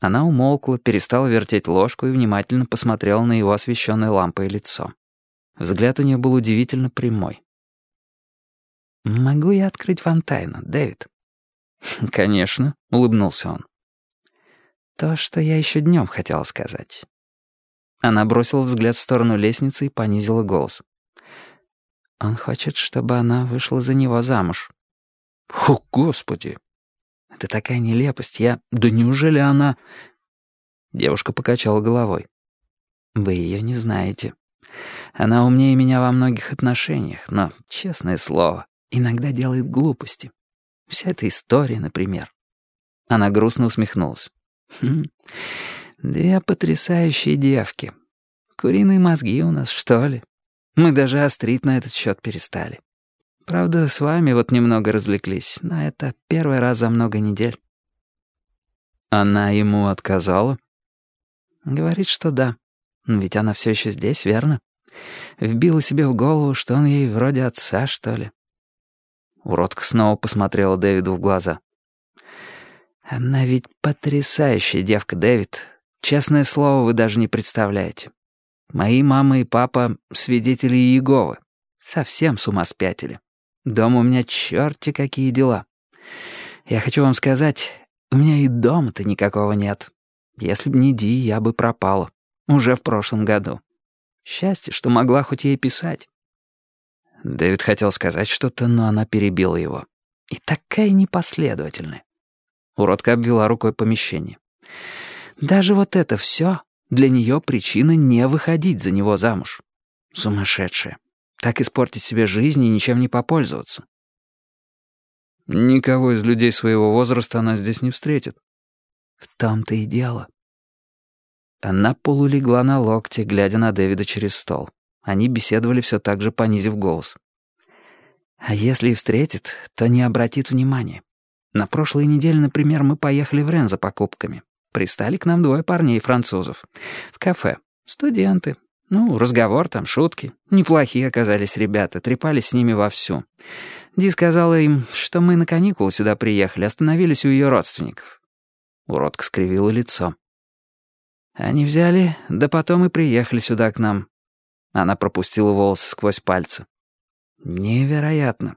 Она умолкла, перестала вертеть ложку и внимательно посмотрела на его освещенное лампой лицо. Взгляд у нее был удивительно прямой. «Могу я открыть вам тайну, Дэвид?» «Конечно», — улыбнулся он. «То, что я еще днем хотела сказать». Она бросила взгляд в сторону лестницы и понизила голос. «Он хочет, чтобы она вышла за него замуж». «О, Господи!» Это такая нелепость. Я... Да неужели она...» Девушка покачала головой. «Вы ее не знаете. Она умнее меня во многих отношениях, но, честное слово, иногда делает глупости. Вся эта история, например». Она грустно усмехнулась. «Хм, две потрясающие девки. Куриные мозги у нас, что ли? Мы даже острить на этот счет перестали. Правда, с вами вот немного развлеклись, но это первый раз за много недель». «Она ему отказала?» «Говорит, что да. Но ведь она все еще здесь, верно? Вбила себе в голову, что он ей вроде отца, что ли». Уродка снова посмотрела Дэвиду в глаза. «Она ведь потрясающая девка, Дэвид. Честное слово, вы даже не представляете. Мои мама и папа — свидетели Иеговы. Совсем с ума спятили. Дома у меня черти какие дела. Я хочу вам сказать, у меня и дома-то никакого нет. Если б не Ди, я бы пропала. Уже в прошлом году. Счастье, что могла хоть ей писать. Дэвид хотел сказать что-то, но она перебила его. И такая непоследовательная. Уродка обвела рукой помещение. Даже вот это все для нее причина не выходить за него замуж. Сумасшедшая. Так испортить себе жизнь и ничем не попользоваться. Никого из людей своего возраста она здесь не встретит. В том-то и дело. Она полулегла на локте, глядя на Дэвида через стол. Они беседовали все так же, понизив голос. А если и встретит, то не обратит внимания. На прошлой неделе, например, мы поехали в Рен за покупками. Пристали к нам двое парней-французов. В кафе. Студенты, ну, разговор там, шутки. Неплохие оказались ребята, трепались с ними вовсю. Ди сказала им, что мы на каникулы сюда приехали, остановились у ее родственников. Уродка скривила лицо. Они взяли, да потом и приехали сюда к нам. Она пропустила волосы сквозь пальцы. Невероятно.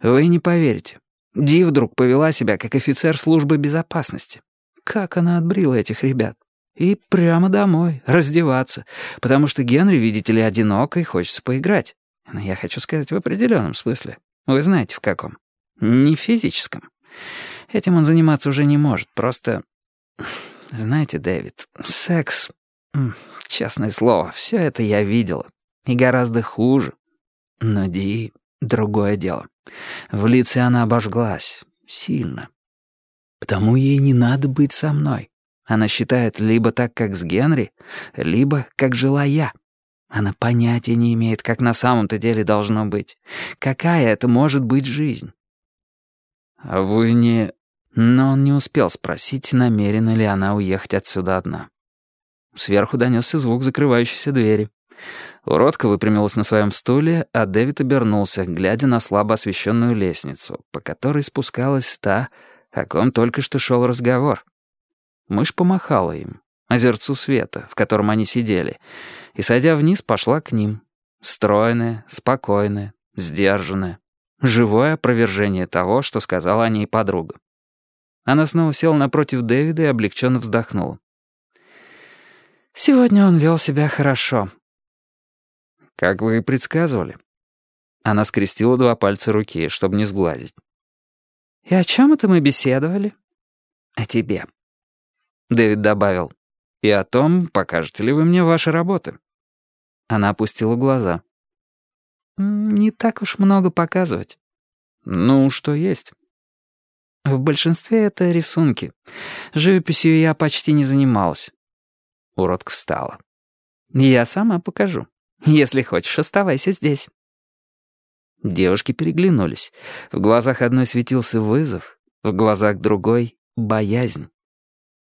Вы не поверите. Ди вдруг повела себя как офицер службы безопасности. Как она отбрила этих ребят. И прямо домой, раздеваться, потому что Генри, видите ли, одинок и хочется поиграть. Но я хочу сказать в определенном смысле. Вы знаете, в каком. Не физическом. Этим он заниматься уже не может, просто... Знаете, Дэвид, секс... Честное слово, все это я видела. И гораздо хуже. Но Ди — другое дело. В лице она обожглась. Сильно. Потому ей не надо быть со мной. Она считает либо так, как с Генри, либо как жила я. Она понятия не имеет, как на самом-то деле должно быть. Какая это может быть жизнь? А вы не... Но он не успел спросить, намерена ли она уехать отсюда одна. Сверху донесся звук закрывающейся двери. Уродка выпрямилась на своем стуле, а Дэвид обернулся, глядя на слабо освещенную лестницу, по которой спускалась та, о ком только что шел разговор. Мышь помахала им, озерцу света, в котором они сидели, и, сойдя вниз, пошла к ним. Стройная, спокойная, сдержанная. Живое опровержение того, что сказала о ней подруга. Она снова села напротив Дэвида и облегченно вздохнула. «Сегодня он вел себя хорошо». «Как вы и предсказывали». Она скрестила два пальца руки, чтобы не сглазить. «И о чем это мы беседовали?» «О тебе», Дэвид добавил. «И о том, покажете ли вы мне ваши работы». Она опустила глаза. «Не так уж много показывать». «Ну, что есть». «В большинстве это рисунки. Живописью я почти не занималась». Уродка встала. «Я сама покажу. Если хочешь, оставайся здесь». Девушки переглянулись. В глазах одной светился вызов, в глазах другой — боязнь.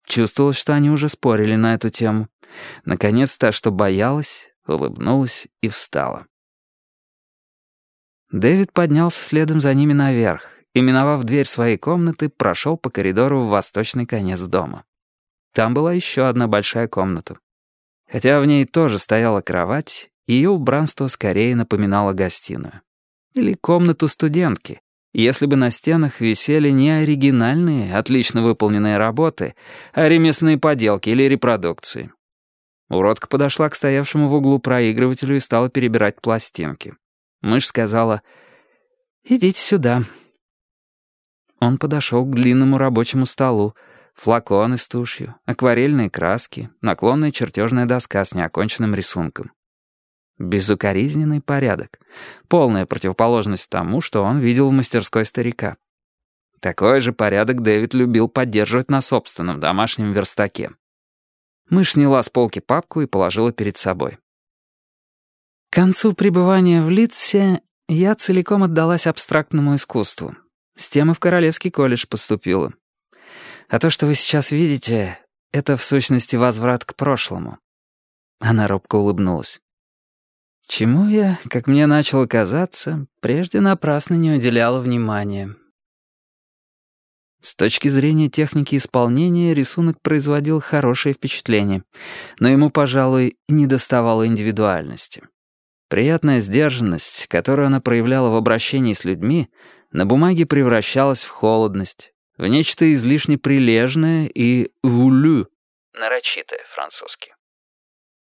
Чувствовалось, что они уже спорили на эту тему. Наконец та, что боялась, улыбнулась и встала. Дэвид поднялся следом за ними наверх и, миновав дверь своей комнаты, прошел по коридору в восточный конец дома. Там была еще одна большая комната. Хотя в ней тоже стояла кровать, ее убранство скорее напоминало гостиную. Или комнату студентки, если бы на стенах висели не оригинальные, отлично выполненные работы, а ремесленные поделки или репродукции. Уродка подошла к стоявшему в углу проигрывателю и стала перебирать пластинки. Мышь сказала «Идите сюда». Он подошел к длинному рабочему столу, флаконы с тушью, акварельные краски, наклонная чертежная доска с неоконченным рисунком. Безукоризненный порядок. Полная противоположность тому, что он видел в мастерской старика. Такой же порядок Дэвид любил поддерживать на собственном домашнем верстаке. Мышь сняла с полки папку и положила перед собой. К концу пребывания в Литсе я целиком отдалась абстрактному искусству. С тем и в Королевский колледж поступила. А то, что вы сейчас видите, это в сущности возврат к прошлому. Она робко улыбнулась. Чему я, как мне начало казаться, прежде напрасно не уделяла внимания. С точки зрения техники исполнения рисунок производил хорошее впечатление, но ему, пожалуй, не доставало индивидуальности. Приятная сдержанность, которую она проявляла в обращении с людьми, на бумаге превращалась в холодность, в нечто излишне прилежное и «вулю» — нарочитое французский.